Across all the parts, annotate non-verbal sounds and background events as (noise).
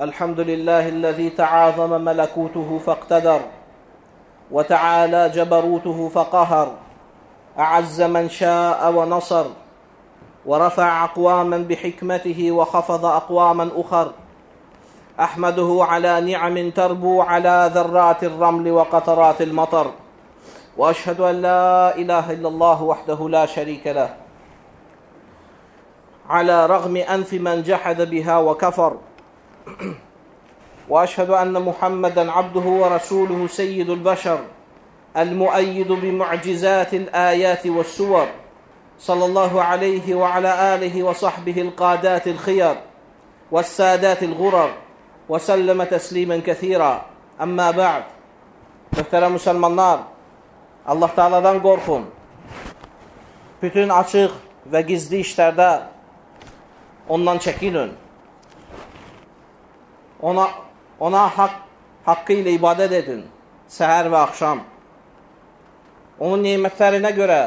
الحمد لله الذي تعاظم ملكوته فاقتدر وتعالى جبروته فقهر أعز من شاء ونصر ورفع أقواما بحكمته وخفض أقواما أخر. أحمده على نعم تربو على ذرات الرمل وقطرات المطر وأشهد أن لا إله إلا الله وحده لا شريك له على رغم أنف من جحد بها وكفر. (clears throat) واشهد أن محمدا عبده ورسوله سيد البشر المؤيد بمعجزات الآيات والسور صلى الله عليه وعلى آله وصحبه القادات الخير والسادات الغرر وسلم تسليما كثيرا أما بعد Möhtərəm müsəlmanlar, Allah Taala'dan qorxun. Bütün açıq və gizli işlərdə ondan çəkinin. Ona ona haqq haqqı ilə ibadət edin, səhər və axşam. Onun nemətlərinə görə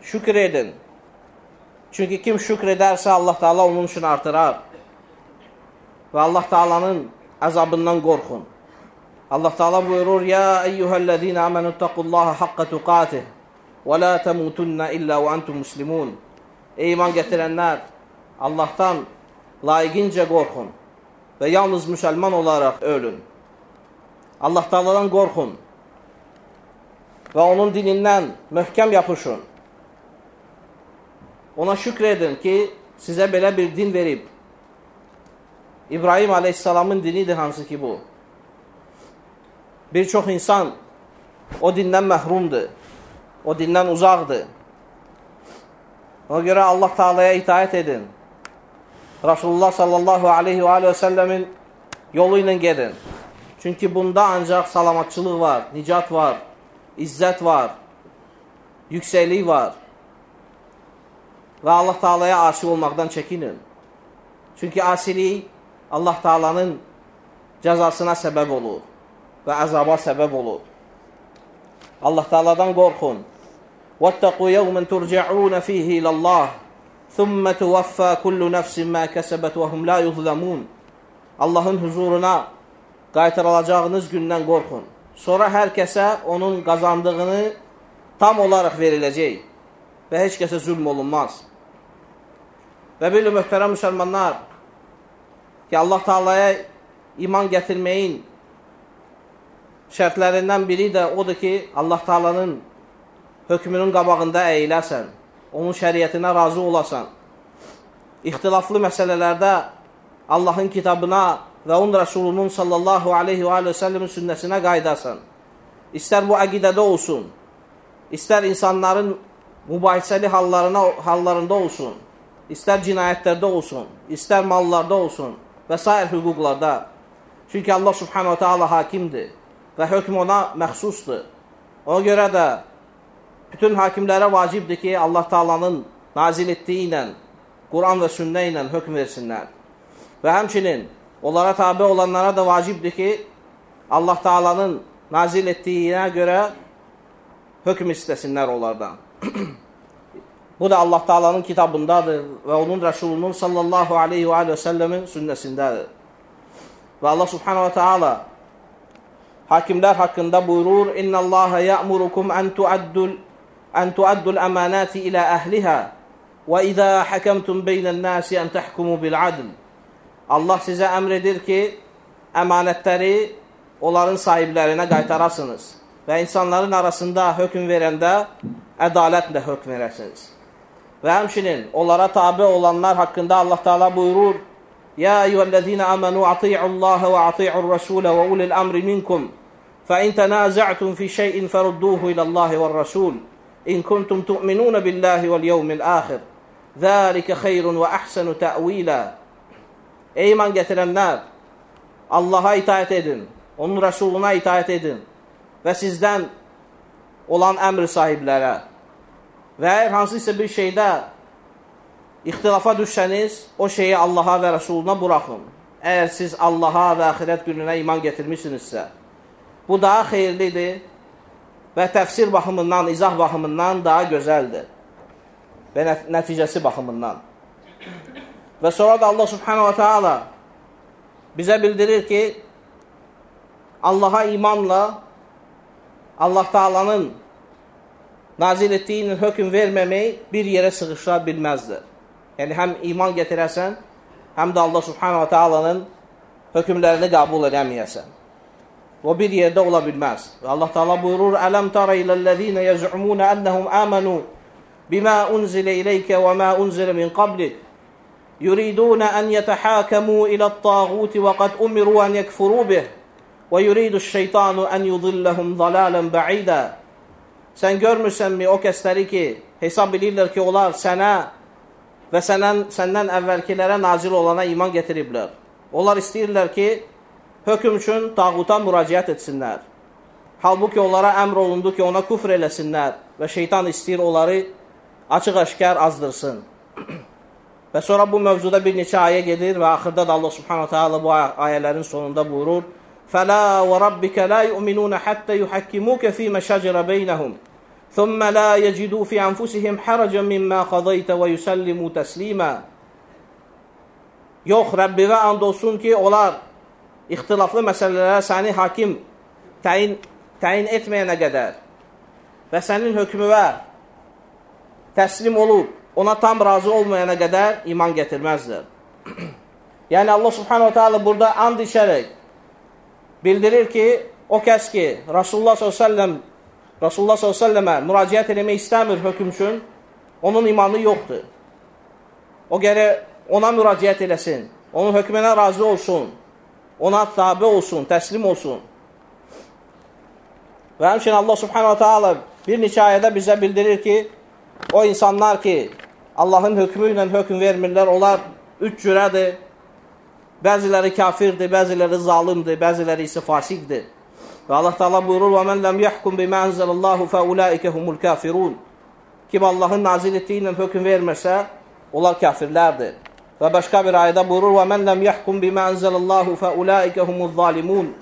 şükr edin. Çünki kim şükr edərsə Allah Taala onun üçün artırar. Və Allah Taala'nın əzabından qorxun. Allah Taala buyurur: "Ya eyyuhellezina amenu taqullaha haqqa tuqatih və la tamutunna illa və entum muslimun." Ey iman gətirənlər, Allahdan layiqincə qorxun və yalnız müsəlman olaraq ölün. Allah Taala'dan qorxun və onun dinindən möhkəm yapışın. Ona şükr edin ki, sizə belə bir din verib. İbrahim Aleyhisselamın dinidir hansı ki bu. Bir çox insan o dindən məhrumdur. O dindən uzaqdır. Ona görə Allah Taala'ya itaət edin. Rasulullah sallallahu aleyhi və aleyhi və səlləmin yolu ilə gedin. Çünki bunda ancaq salamatçılıq var, nicat var, izzət var, yüksəklik var. Və Allah Taala'ya asi olmaqdan çəkinin. Çünki asilik Allah Taala'nın cəzasına səbəb olur və əzaba səbəb olur. Allah Taala'dan qorxun. وَاتَّقُوا يَوْمًا تُرْجَعُونَ فِيهِ إِلَى اللَّهِ ثُمَّ تُوَفَّى كُلُّ نَفْسٍ مَا كَسَبَتْ وَهُمْ لَا يُظْلَمُونَ Allahın huzuruna qaytarılacağınız gündən qorxun. Sonra hər kəsə onun qazandığını tam olaraq veriləcək və heç kəsə zülm olunmaz. Və bilin, möhtərəm müsəlmanlar, ki, Allah Taala'ya iman gətirməyin şərtlərindən biri də odur ki, Allah Taala'nın hökmünün qabağında əyiləsən, onun şəriətinə razı olasan, ixtilaflı məsələlərdə Allahın kitabına və onun Rəsulunun sallallahu aleyhi və səlləmin sünnəsinə qaydasan. İstər bu əqidədə olsun, istər insanların mübahisəli hallarına, hallarında olsun, istər cinayətlərdə olsun, istər mallarda olsun və s. hüquqlarda. Çünki Allah subhanahu ta'ala hakimdir və hökm ona məxsusdur. Ona görə də bütün hakimlərə vacibdir ki, Allah Taala'nın nazil etdiyi ilə, Quran və sünnə ilə hökm versinlər. Və həmçinin onlara tabi olanlara da vacibdir ki, Allah Taala'nın nazil etdiyinə görə hökm istəsinlər onlardan. (clears throat) Bu da Allah Taala'nın kitabındadır və onun Rəsulunun sallallahu aleyhi və aleyhi və səlləmin sünnəsindədir. Və Allah subhanahu wa ta'ala hakimlər haqqında buyurur: "İnnallaha ya'murukum an tu'addul أن تؤدوا الأمانات إلى أهلها وإذا حكمتم بين الناس أن تحكموا بالعدل. الله سيزا أمر كي أمانة تري أولارن صاحب لارنا قايتا راسنس وإنسان لارن أرسن دا حكم ورن دا أدالت دا حكم ورسنس وهمشنين أولارا تابع أولان نار حقن دا الله تعالى بيرور يا أيها الذين أمنوا أطيعوا الله وأطيعوا الرسول وأولي الأمر منكم. فإن تنازعتم في شيء فردوه إلى الله والرسول. إن كنتم تؤمنون بالله واليوم الآخر ذلك خير وأحسن تأويلا Ey iman gətirənlər, Allaha itaət edin, onun rəsuluna itaət edin və sizdən olan əmr sahiblərə və əgər hansısa bir şeydə ixtilafa düşsəniz, o şeyi Allaha və rəsuluna buraxın. Əgər siz Allaha və axirət gününə iman gətirmişsinizsə, bu daha xeyirlidir və təfsir baxımından, izah baxımından daha gözəldir və nəticəsi baxımından. Və sonra da Allah subhanahu wa ta'ala bizə bildirir ki, Allaha imanla Allah Taalanın nazil etdiyi ilə hökm verməmək bir yerə sığışa bilməzdir. Yəni həm iman gətirəsən, həm də Allah Subhanahu Taalanın hökmlərini qəbul edəməyəsən. O bir yerdə ola bilməz. Və Allah Taala buyurur: "Ələm tara iləl-ləzina yez'umun annahum amanu bima unzila ilayka və ma unzila min qablik." يريدون أن يتحاكموا إلى الطاغوت وقد أمروا أن يكفروا به ويريد الشيطان أن يضلهم ضلالا بعيدا Sən görmürsənmi o kəsləri ki, hesab edirlər ki, onlar sənə və səndən, səndən əvvəlkilərə nazil olana iman gətiriblər. Onlar istəyirlər ki, hökm üçün tağuta müraciət etsinlər. Halbuki onlara əmr olundu ki, ona küfr eləsinlər və şeytan istəyir onları açıq-aşkar azdırsın. (clears throat) Və sonra bu mövzuda bir neçə ayə gedir və axırda da Allah Subhanahu taala bu ayələrin sonunda buyurur: "Fala və rabbika la yu'minuna hatta yuhakkimuka fima shajara baynahum, thumma la yajidu fi anfusihim harajan mimma qadayta və yusallimu taslima." Yox, Rəbbinə and olsun ki, onlar ixtilaflı məsələlərə səni hakim təyin təyin etməyənə qədər və sənin hökmünə təslim olub ona tam razı olmayana qədər iman gətirməzlər. (clears throat) yəni Allah Subhanahu taala burada and içərək bildirir ki, o kəs ki, Rasulullah sallallahu Rasulullah sallallahu müraciət etmək istəmir hökm üçün, onun imanı yoxdur. O gərək ona müraciət eləsin, onun hökmünə razı olsun, ona tabi olsun, təslim olsun. Və həmçinin Allah Subhanahu taala bir neçə ayədə bizə bildirir ki, o insanlar ki, Allahın hökmü ilə hökm vermirlər. Onlar üç cürədir. Bəziləri kafirdir, bəziləri zalimdir, bəziləri isə fasiqdir. Və Allah Taala buyurur: "Və men lem yahkum bima anzalallahu fa ulaika humul kafirun." Kim Allahın nazil etdiyi ilə hökm vermirsə, onlar kafirlərdir. Və başqa bir ayədə buyurur: "Və men lem yahkum bima anzalallahu fa ulaika humuz zalimun."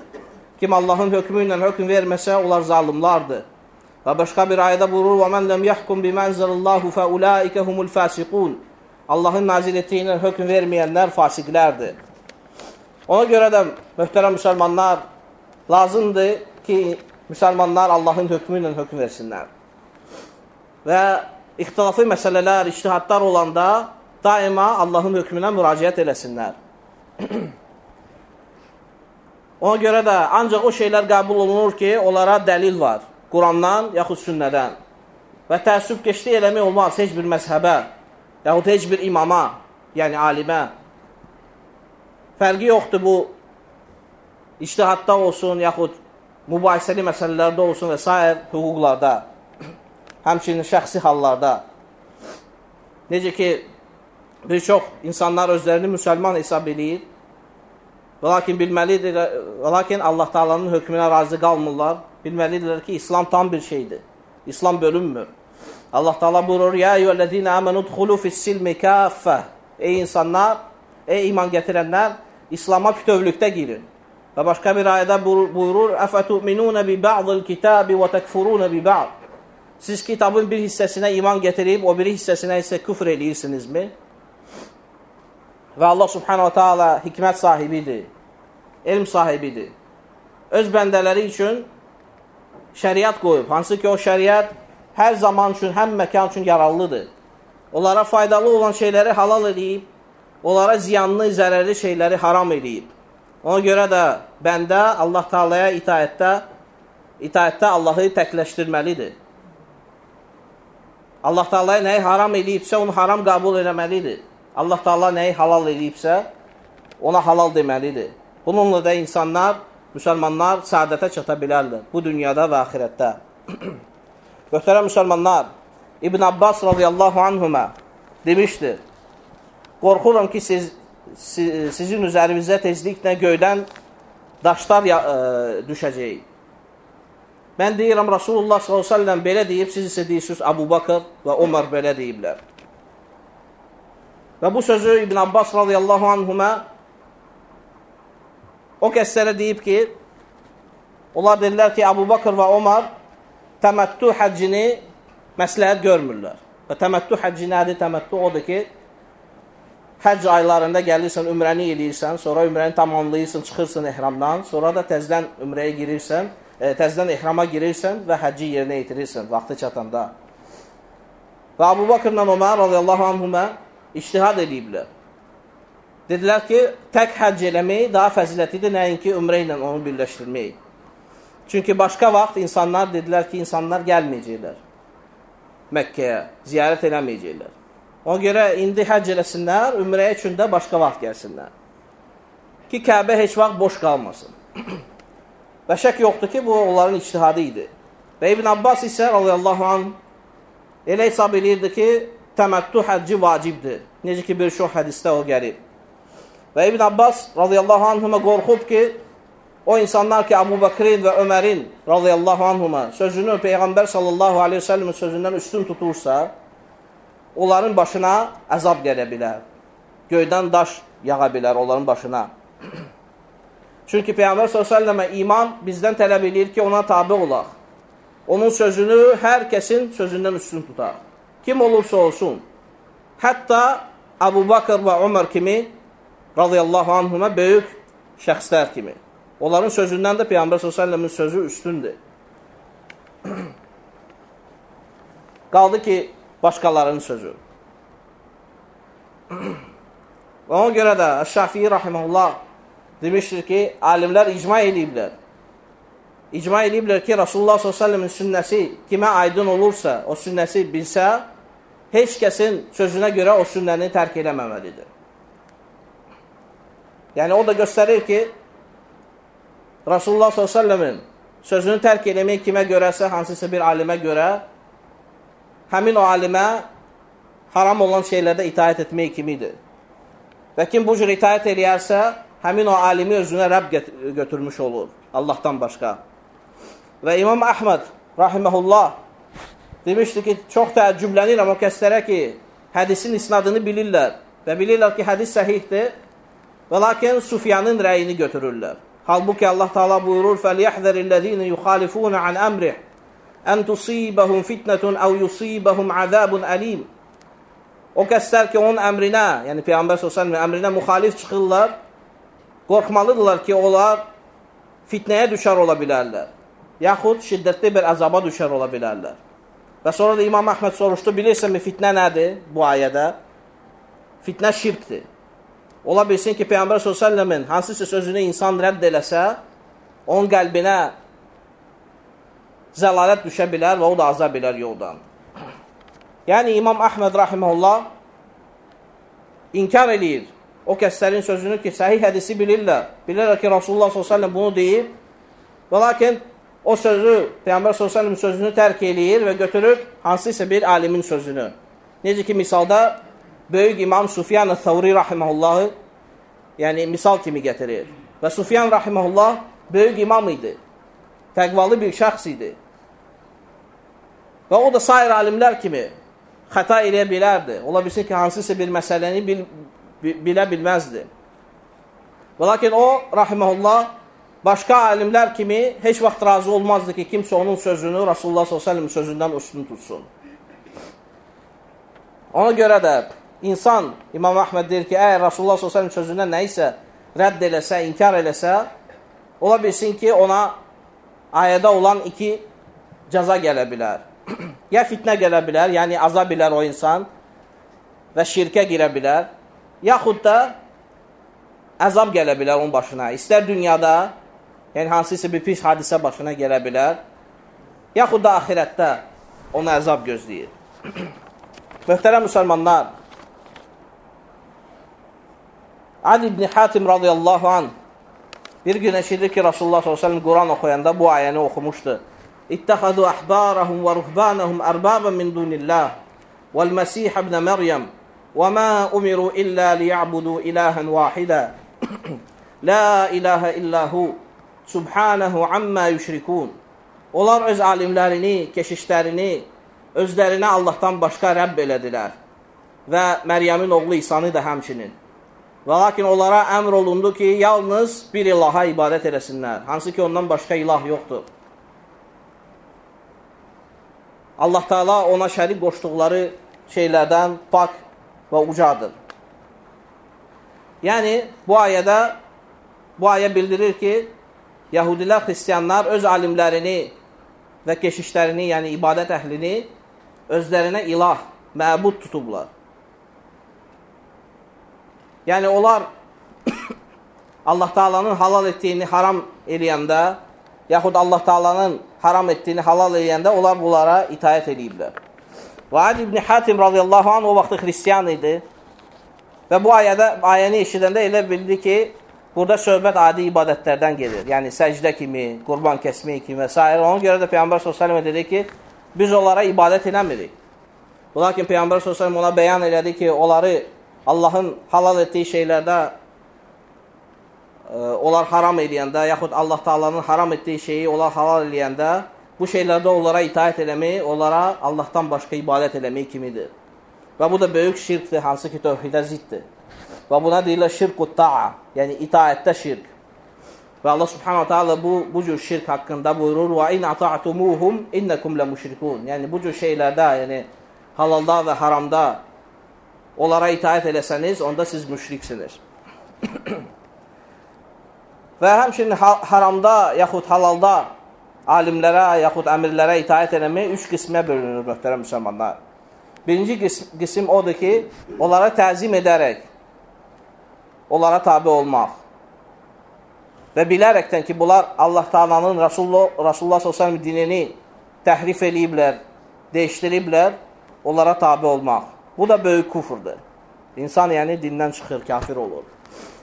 Kim Allahın hökmü ilə hökm verməsə, onlar zalimlardır. Və başqa bir ayədə buyurur: "Və men lem yahkum bima anzalallahu fa ulaika humul fasiqun." Allahın nazil etdiyi ilə hökm verməyənlər fasiqlərdir. Ona görə də möhtərəm müsəlmanlar lazımdır ki, müsəlmanlar Allahın hökmü ilə hökm versinlər. Və ixtilaflı məsələlər, ictihadlar olanda daima Allahın hökmünə müraciət eləsinlər. (clears throat) Ona görə də ancaq o şeylər qəbul olunur ki, onlara dəlil var. Qurandan yaxud sünnədən. Və təəssüb keçdi eləmək olmaz heç bir məzhəbə, yaxud heç bir imama, yəni alimə. Fərqi yoxdur bu iştihadda olsun, yaxud mübahisəli məsələlərdə olsun və s. hüquqlarda, (clears throat) həmçinin şəxsi hallarda. Necə ki, bir çox insanlar özlərini müsəlman hesab edir, və lakin bilməlidir, lakin Allah Taalanın hökmünə razı qalmırlar bilməlidirlər ki, İslam tam bir şeydir. İslam bölünmür. Allah Taala buyurur: "Ya eyyuhellezine amenu dkhulu fis-silmi kaffə." Ey insanlar, ey iman gətirənlər, İslam'a bütövlükdə girin. Və başqa bir ayədə buyurur: "Əfətu'minun bi ba'dil kitabi və tekfurun bi ba'd." Siz kitabın bir hissəsinə iman gətirib, o biri hissəsinə isə küfr eləyirsinizmi? Və Allah Subhanahu taala hikmət sahibidir, elm sahibidir. Öz bəndələri üçün şəriət qoyub. Hansı ki, o şəriət hər zaman üçün, həm məkan üçün yararlıdır. Onlara faydalı olan şeyləri halal edib, onlara ziyanlı, zərərli şeyləri haram edib. Ona görə də bəndə Allah Taalaya itaətdə itaətdə Allahı təkləşdirməlidir. Allah Taalaya nəyi haram edibsə, onu haram qəbul etməlidir. Allah Taala nəyi halal edibsə, ona halal deməlidir. Bununla da insanlar müsəlmanlar səadətə çata bilərlər bu dünyada və axirətdə. (clears throat) Möhtərəm müsəlmanlar, İbn Abbas radiyallahu anhümə demişdir, qorxuram ki, siz, siz sizin üzərinizə tezliklə göydən daşlar ə, e, düşəcək. Mən deyirəm, Rasulullah s.ə.v belə deyib, siz isə deyirsiniz, Abu Bakır və Ömər belə deyiblər. Və bu sözü İbn Abbas radiyallahu anhümə O kəslərə deyib ki, onlar dedilər ki, Abu Bakır və Omar təməttü həccini məsləhət görmürlər. Və təməttü həcci nədir? Təməttü odur ki, həcc aylarında gəlirsən, ümrəni eləyirsən, sonra ümrəni tamamlayırsan, çıxırsan ehramdan, sonra da təzdən ümrəyə girirsən, e, təzdən ehrama girirsən və həcci yerinə yetirirsən vaxtı çatanda. Və Abu Bakırla Ömər radiyallahu anhumə iştihad ediblər. Dedilər ki, tək həcc eləmək daha fəzilətlidir, nəinki ümrə ilə onu birləşdirmək. Çünki başqa vaxt insanlar dedilər ki, insanlar gəlməyəcəklər Məkkəyə, ziyarət eləməyəcəklər. Ona görə indi həcc eləsinlər, ümrəyə üçün də başqa vaxt gəlsinlər. Ki, Kəbə heç vaxt boş qalmasın. (clears throat) Və şək yoxdur ki, bu onların içtihadı idi. Və İbn Abbas isə, radiyallahu anh, elə hesab edirdi ki, təməttu həcci vacibdir. Necə ki, bir çox hədisdə o gəlib. Və İbn Abbas, radiyallahu anhümə qorxub ki, o insanlar ki, Abu Bakrin və Ömərin, radiyallahu anhümə, sözünü Peyğəmbər sallallahu aleyhi ve sellemin sözündən üstün tutursa, onların başına əzab gələ bilər. Göydən daş yağa bilər onların başına. (clears throat) Çünki Peyğəmbər s.ə.və iman bizdən tələb edir ki, ona tabi olaq. Onun sözünü hər kəsin sözündən üstün tutar. Kim olursa olsun. Hətta Abu Bakır və Ömər kimi radiyallahu anhuma böyük şəxslər kimi. Onların sözündən də Peyğəmbər s.ə.v-in sözü üstündür. (clears throat) Qaldı ki, başqalarının sözü. (clears throat) Ona görə də Şafii rahimehullah demişdir ki, alimlər icma ediblər. İcma ediblər ki, Rasulullah s.ə.v-in sünnəsi kimə aydın olursa, o sünnəsi bilsə, heç kəsin sözünə görə o sünnəni tərk eləməməlidir. Yəni, o da göstərir ki, Rasulullah s.ə.v-in sözünü tərk eləmək kimə görəsə, hansısa bir alimə görə, həmin o alimə haram olan şeylərdə itaət etmək kimidir. Və kim bu cür itaət eləyərsə, həmin o alimi özünə Rəbb götürmüş olur, Allahdan başqa. Və İmam Əhməd, rahiməhullah, demişdi ki, çox təəccüblənirəm o kəslərə ki, hədisin isnadını bilirlər və bilirlər ki, hədis səhihdir və lakin Sufyanın rəyini götürürlər. Halbuki Allah Taala buyurur: "Fəliyəhzərillazīne yuxalifun an əmrih ən tusibahum fitnetun aw yusibahum azabun alim." O kəslər ki, onun əmrinə, yəni Peyğəmbər s.ə.v əmrinə müxalif çıxırlar, qorxmalıdırlar ki, onlar fitnəyə düşər ola bilərlər. Yaxud şiddətli bir əzaba düşər ola bilərlər. Və sonra da İmam Əhməd soruşdu, bilirsənmi fitnə nədir bu ayədə? Fitnə şirkdir. Ola bilsin ki, Peyğəmbər s.ə.v-in hansısa sözünü insan rədd eləsə, onun qəlbinə zəlalət düşə bilər və o da aza bilər yoldan. (clears throat) Yəni İmam Əhməd rahimehullah inkar eləyir o kəslərin sözünü ki, səhih hədisi bilirlər. Bilirlər ki, Rasulullah s.ə.v bunu deyib və lakin o sözü, Peyğəmbər s.ə.v sözünü tərk eləyir və götürür hansısa bir alimin sözünü. Necə ki, misalda böyük İmam Sufyan-ı Thawri rahiməhullahı yəni misal kimi gətirir. Və Sufyan rahiməhullah böyük imam idi. Təqvalı bir şəxs idi. Və o da sair alimlər kimi xəta eləyə bilərdi. Ola bilsin ki, hansısa bir məsələni bil, bilə bilməzdi. Və lakin o, rahiməhullah, başqa alimlər kimi heç vaxt razı olmazdı ki, kimsə onun sözünü Rasulullah s.ə.v sözündən üstün tutsun. Ona görə də insan, İmam Əhməd deyir ki, əgər Rasulullah s.ə.v sözündən nə isə rədd eləsə, inkar eləsə, ola bilsin ki, ona ayədə olan iki cəza gələ bilər (clears throat) ya fitnə gələ bilər, yəni aza bilər o insan və şirkə girə bilər, yaxud da əzab gələ bilər onun başına. İstər dünyada, yəni hansısa bir pis hadisə başına gələ bilər, yaxud da ahirətdə ona əzab gözləyir. Möhtərəm müsəlmanlar, Ali ibn Hatim radiyallahu an bir gün eşidir ki, Rasulullah s.ə.v Quran oxuyanda bu ayəni oxumuşdu. اتخذوا أحبارهم ورهبانهم أربابا من دون الله والمسيح ابن مريم وما أمروا إلا ليعبدوا إلها واحدا لا إله إلا هو Subhanahu amma yüşrikun. Onlar öz alimlərini, keşişlərini özlərinə Allahdan başqa Rəbb elədilər və Məryəmin oğlu İsanı da həmçinin. Və lakin onlara əmr olundu ki, yalnız bir ilaha ibadət eləsinlər, hansı ki ondan başqa ilah yoxdur. Allah Teala ona şərik qoşduqları şeylərdən pak və ucadır. Yəni, bu ayədə, bu ayə bildirir ki, Yahudilər, xristiyanlar öz alimlərini və keşişlərini, yəni ibadət əhlini özlərinə ilah, məbud tutublar. Yəni, onlar (coughs) Allah Taalanın halal etdiyini haram eləyəndə, yaxud Allah Taalanın haram etdiyini halal eləyəndə, onlar bunlara itayət ediblər. Və Adi ibn Hatim radiyallahu anh o vaxtı xristiyan idi. Və bu ayədə, ayəni eşidəndə elə bildi ki, burada söhbət adi ibadətlərdən gedir. Yəni, səcdə kimi, qurban kəsmək kimi və s. Ona görə də Peyyambər s.ə.v dedi ki, biz onlara ibadət eləmirik. Lakin Peyyambər s.ə.v ona bəyan elədi ki, onları Allahın halal etdiyi şeylərdə ə, onlar haram eləyəndə, yaxud Allah Taalanın haram etdiyi şeyi onlar halal eləyəndə, bu şeylərdə onlara itaət eləmək, onlara Allahdan başqa ibadət eləmək kimidir. Və bu da böyük şirkdir, hansı ki, tövhidə ziddir. Və buna deyirlər şirk-u ta'a, yəni itaətdə şirk. Və Allah subhanahu ta'ala bu, bu cür şirk haqqında buyurur, və in ata'tumuhum innekum le müşrikun. Yəni bu cür şeylərdə, yəni halalda və haramda onlara itaət eləsəniz, onda siz müşriksiniz. (clears throat) və həmçinin haramda yaxud halalda alimlərə yaxud əmirlərə itaət eləmək üç qismə bölünür, möhtərəm müsəlmanlar. Birinci qism, qism odur ki, onlara təzim edərək, onlara tabi olmaq. Və bilərəkdən ki, bunlar Allah Taalanın Rasulullah, Rasulullah s.ə.v dinini təhrif eləyiblər, dəyişdiriblər, onlara tabi olmaq. Bu da böyük kufurdur. İnsan yəni dindən çıxır, kafir olur.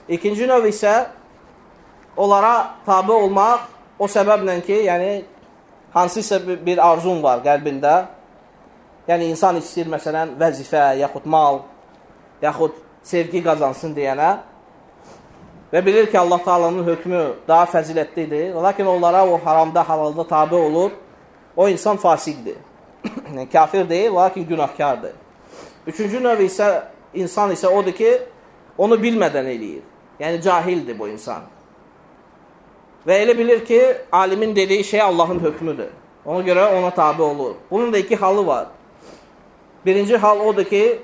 İkinci növ isə onlara tabi olmaq o səbəblə ki, yəni hansısa bir arzun var qəlbində, yəni insan istəyir məsələn vəzifə, yaxud mal, yaxud sevgi qazansın deyənə və bilir ki, Allah Taala'nın hökmü daha fəzilətlidir, lakin onlara o haramda, halalda tabi olur, o insan fasiqdir. (clears throat) yəni, kafir deyil, lakin günahkardır. Üçüncü növ isə insan isə odur ki, onu bilmədən eləyir. Yəni cahildir bu insan. Və elə bilir ki, alimin dediyi şey Allahın hökmüdür. Ona görə ona tabi olur. Bunun da iki halı var. Birinci hal odur ki,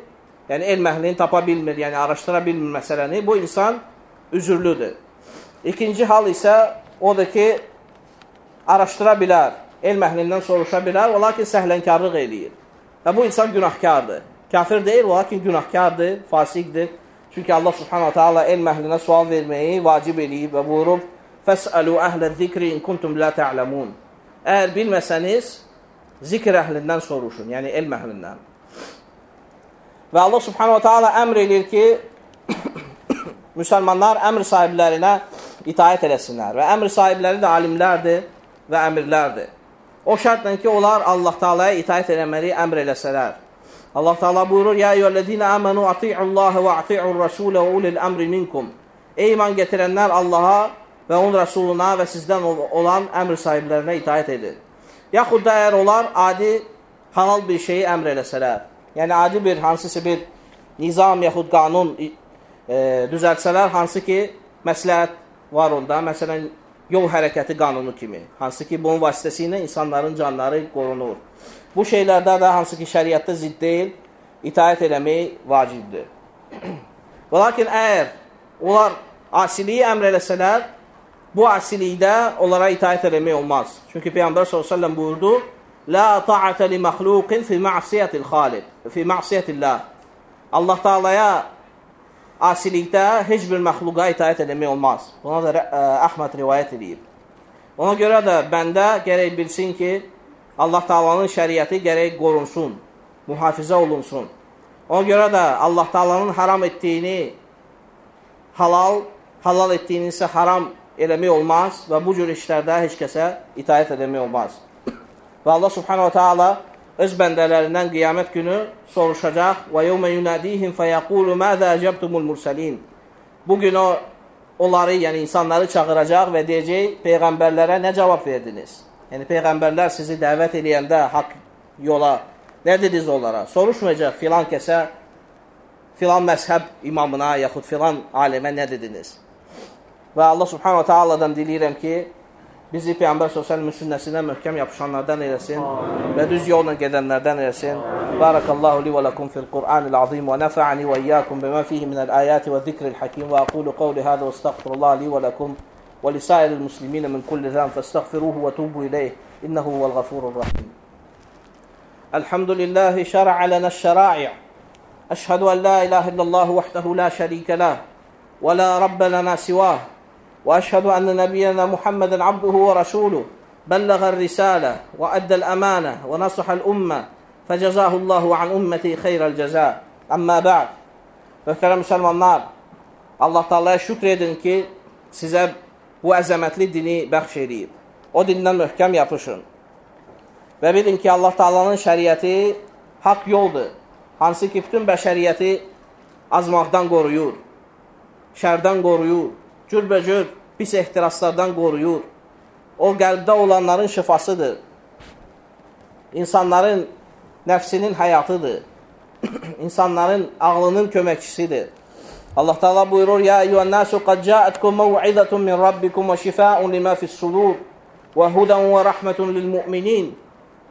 yəni elm əhlini tapa bilmir, yəni araşdıra bilmir məsələni. Bu insan üzürlüdür. İkinci hal isə odur ki, araşdıra bilər, elm əhlindən soruşa bilər, lakin səhlənkarlıq eləyir. Və bu insan günahkardır. Kafir deyil, lakin günahkardır, fasiqdir. Çünki Allah subhanahu ta'ala elm əhlinə sual verməyi vacib eləyib və buyurub, Fəsəlu əhlə zikri in kuntum la ta'lamun. Əgər bilməsəniz, zikr əhlindən soruşun, yəni elm əhlindən. Və Allah subhanahu ta'ala əmr edir ki, müsəlmanlar əmr sahiblərinə itaət eləsinlər. Və əmr sahibləri də alimlərdir və əmirlərdir. O şərtlə ki, onlar Allah Taala'ya itaət eləməli əmr eləsələr. Allah Taala buyurur: "Ya eyyuhellezina amanu ati'ullaha və ati'ur rasulə və ulil əmri minkum." Ey iman gətirənlər Allaha və onun rəsuluna və sizdən olan əmr sahiblərinə itaət edir. Yaxud da əgər onlar adi halal bir şeyi əmr eləsələr, yəni adi bir hansısa bir nizam yaxud qanun e, düzəltsələr, hansı ki, məsləhət var onda, məsələn, yol hərəkəti qanunu kimi, hansı ki, bunun vasitəsilə insanların canları qorunur. Bu şeylərdə də hansı ki, şəriətdə zidd deyil, itaət eləmək vacibdir. (clears throat) Və lakin əgər onlar asiliyi əmr eləsələr, bu asilikdə onlara itaət eləmək olmaz. Çünki Peyğəmbər s.ə.v buyurdu, La ta'atə li məxluqin fi ma'siyyətil xalid, fi ma'siyyətillah. Allah Taalaya asilikdə heç bir məxluqa itaət eləmək olmaz. Buna da ə, Əhməd rivayət edib. Ona görə də bəndə gərək bilsin ki, Allah Taalanın şəriəti gərək qorunsun, mühafizə olunsun. Ona görə də Allah Taalanın haram etdiyini halal, halal etdiyini isə haram eləmək olmaz və bu cür işlərdə heç kəsə itayət eləmək olmaz. Və Allah subhanahu ta'ala öz bəndələrindən qiyamət günü soruşacaq və yevmə yunədihim fəyəqulu məzə əcəbtumul mürsəlin. Bugün o, onları, yəni insanları çağıracaq və deyəcək, Peyğəmbərlərə nə cavab verdiniz? Yəni, Peyğəmbərlər sizi dəvət eləyəndə haqq yola, nə dediniz onlara? Soruşmayacaq filan kəsə, filan məzhəb imamına, yaxud filan alimə nə dediniz? Və Allah subhanahu ta'aladan diləyirəm ki, bizi Peyğəmbər s.ə.v-in sünnəsinə möhkəm yapışanlardan eləsin və düz yolla gedənlərdən eləsin. Barakallahu li və lakum fil Qur'anil azim və nəfa'ani və iyyakum bima fihi minəl ayati və zikril hakim və aqulu qawli hada və estağfirullah li və lakum və lisairil muslimin min kulli zan fəstəğfiruhu və tubu ileyh innehu huvel gafurur rahim. Elhamdülillahi şer'a lana şera'i' أشهد أن لا إله إلا الله وحده لا شريك له ولا رب لنا سواه وأشهد أن نبينا محمدا عبده ورسوله بلغ الرسالة وأدى الأمانة ونصح الأمة فجزاه الله عن أمتي خير الجزاء أما بعد Möhtərəm müsəlmanlar, Allah Taala'ya şükr edin ki, sizə bu əzəmətli dini bəxş edib. O dindən möhkəm yapışın. Və bilin ki, Allah Taala'nın şəriəti haqq yoldur. Hansı ki, bütün bəşəriyyəti azmaqdan qoruyur, şərdən qoruyur, cürbəcür pis ehtiraslardan qoruyur. O, qəlbdə olanların şifasıdır. İnsanların nəfsinin həyatıdır. (clears throat) İnsanların ağlının köməkçisidir. Allah Teala buyurur: "Ya eyyuhan nasu qad ja'atkum maw'izatun min rabbikum ve şifaa'un lima fi's sudur ve hudan ve rahmetun lil mu'minin."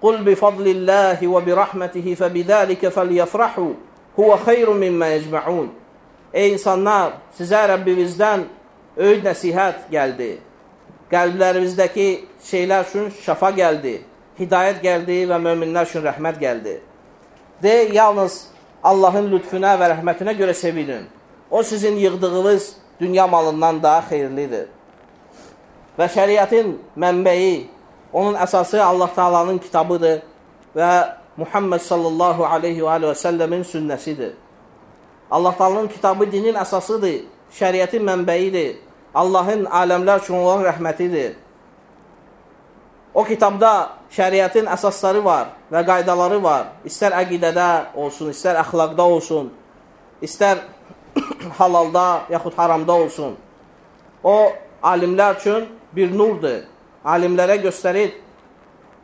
قل بفضل الله وبرحمته فبذلك فليفرحوا هو خير مما يجمعون Ey insanlar, sizə Rəbbimizdən öyüd nəsihət gəldi. Qəlblərimizdəki şeylər üçün şəfa gəldi, hidayət gəldi və möminlər üçün rəhmət gəldi. De, yalnız Allahın lütfüne və rəhmətinə görə sevinin. O sizin yığdığınız dünya malından daha xeyirlidir. Və şəriətin mənbəyi, Onun əsası Allah Taala'nın kitabıdır və Muhammed sallallahu aleyhi və aleyhi və səlləmin sünnəsidir. Allah Taala'nın kitabı dinin əsasıdır, şəriətin mənbəyidir. Allahın aləmlər üçün olan rəhmətidir. O kitabda şəriətin əsasları var və qaydaları var. İstər əqidədə olsun, istər əxlaqda olsun, istər (clears throat) halalda yaxud haramda olsun. O alimlər üçün bir nurdur alimlərə göstərir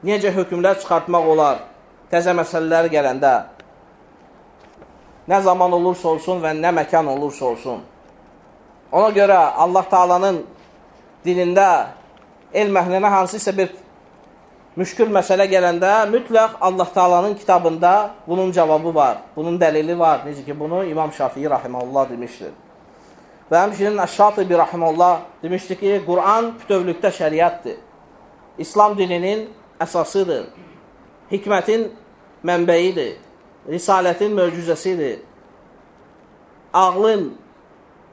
necə hökmlər çıxartmaq olar təzə məsələlər gələndə. Nə zaman olursa olsun və nə məkan olursa olsun. Ona görə Allah Taalanın dinində elm əhlinə hansısa bir müşkül məsələ gələndə mütləq Allah Taalanın kitabında bunun cavabı var, bunun dəlili var. Necə ki, bunu İmam Şafii rahimehullah demişdir. Və həmçinin Əş-Şatibi rahimehullah demişdi ki, Quran bütövlükdə şəriətdir. İslam dininin əsasıdır. Hikmətin mənbəyidir. Risalətin möcüzəsidir. Ağlın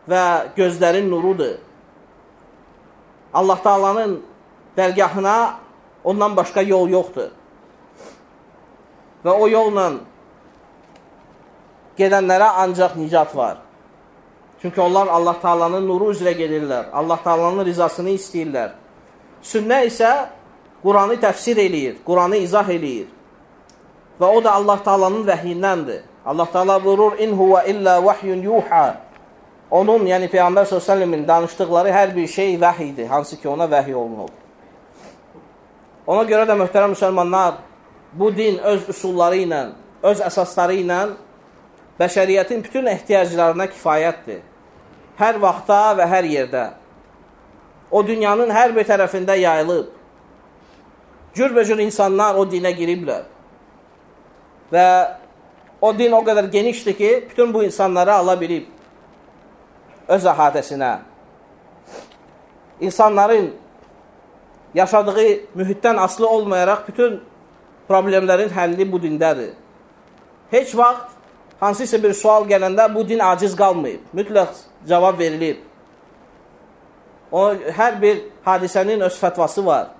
və gözlərin nurudur. Allah Taalanın dərgahına ondan başqa yol yoxdur. Və o yolla gedənlərə ancaq nicat var. Çünki onlar Allah Taalanın nuru üzrə gedirlər. Allah Taalanın rizasını istəyirlər. Sünnə isə Quranı təfsir eləyir, Quranı izah eləyir. Və o da Allah Taalanın vəhyindəndir. Allah Taala buyurur: "İn huwa illa vahyun yuha." Onun, yəni Peyğəmbər s.ə.v-in danışdıqları hər bir şey vəhidir, hansı ki ona vəhiy olunub. Ona görə də möhtərəm müsəlmanlar, bu din öz üsulları ilə, öz əsasları ilə bəşəriyyətin bütün ehtiyaclarına kifayətdir. Hər vaxtda və hər yerdə. O dünyanın hər bir tərəfində yayılıb. Cürbəcür insanlar o dinə giriblər. Və o din o qədər genişdir ki, bütün bu insanları ala bilib öz əhatəsinə. İnsanların yaşadığı mühitdən asılı olmayaraq bütün problemlərin həlli bu dindədir. Heç vaxt hansısa bir sual gələndə bu din aciz qalmayıb. Mütləq cavab verilib. O, hər bir hadisənin öz fətvası var.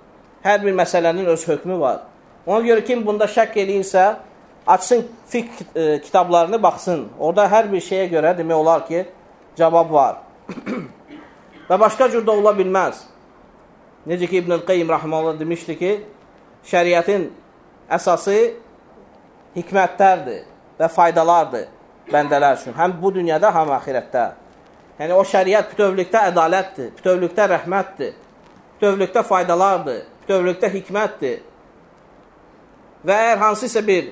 Hər bir məsələnin öz hökmü var. Ona görə kim bunda şək eləyirsə, açsın fiqh e, kitablarını baxsın. Orada hər bir şeyə görə demək olar ki, cavab var. (clears throat) Və başqa cür də ola bilməz. Necə ki, İbn-i Qeym Rahmanullah demişdi ki, şəriətin əsası hikmətlərdir və faydalardır bəndələr üçün. Həm bu dünyada, həm axirətdə. Yəni o şəriət bütövlükdə ədalətdir, bütövlükdə rəhmətdir, bütövlükdə faydalardır, bütövlükdə hikmətdir. Və əgər hansısa bir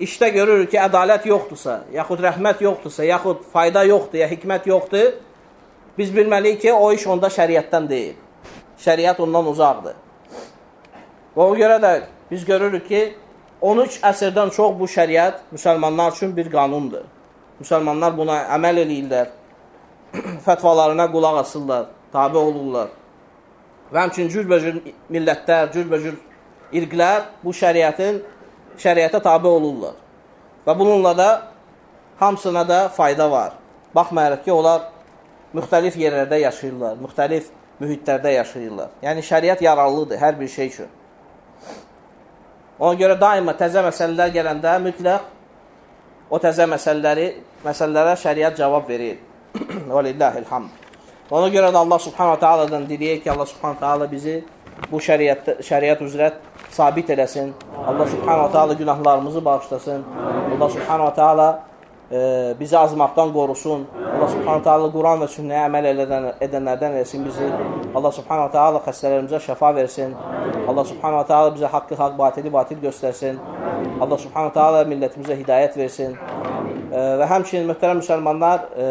işdə görürük ki, ədalət yoxdursa, yaxud rəhmət yoxdursa, yaxud fayda yoxdur, ya hikmət yoxdur, biz bilməliyik ki, o iş onda şəriətdən deyil. şəriət ondan uzaqdır. Və ona görə də biz görürük ki, 13 əsrdən çox bu şəriət müsəlmanlar üçün bir qanundur. Müsəlmanlar buna əməl eləyirlər, (clears throat) fətvalarına qulaq asırlar, tabi olurlar. Və həmçinin cürbəcür millətlər, cürbəcür irqlər bu şəriətin şəriətə tabi olurlar. Və bununla da hamısına da fayda var. Baxmayaraq ki, onlar müxtəlif yerlərdə yaşayırlar, müxtəlif mühitlərdə yaşayırlar. Yəni, şəriət yararlıdır hər bir şey üçün. Ona görə daima təzə məsələlər gələndə mütləq o təzə məsələləri, məsələlərə şəriət cavab verir. (clears throat) Və lillahilhamd. Ona görə də Allah subhanahu ta'aladan diləyək ki, Allah subhanahu ta'ala bizi bu şəriət, şəriət üzrə sabit eləsin. Allah subhanahu ta'ala günahlarımızı bağışlasın. Allah subhanahu ta'ala e, bizi azmaqdan qorusun. Allah subhanahu ta'ala Quran və sünnəyə əməl edən, edənlərdən eləsin bizi. Allah subhanahu ta'ala xəstələrimizə şəfa versin. Allah subhanahu ta'ala bizə haqqı haqq, batili batil göstərsin. Allah subhanahu ta'ala millətimizə hidayət versin. E, və həmçinin möhtərəm müsəlmanlar, e,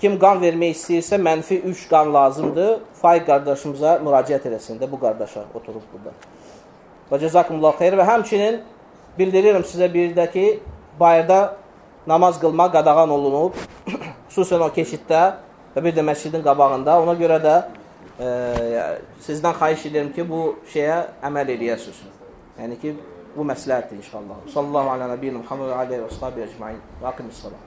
kim qan vermək istəyirsə, mənfi 3 qan lazımdır. Faiq qardaşımıza müraciət eləsin də bu qardaşa oturub burada. Və cəzakumullah xeyr və həmçinin bildirirəm sizə bir də ki, bayırda namaz qılmaq qadağan olunub, (clears throat) xüsusən o keçiddə və bir də məscidin qabağında. Ona görə də e, sizdən xahiş edirəm ki, bu şeyə əməl eləyəsiniz. Yəni ki, bu məsləhətdir inşallah. Sallallahu alə nəbiyyina Muhammed və aləyə və əshabi əcmain. Və aqimissalam.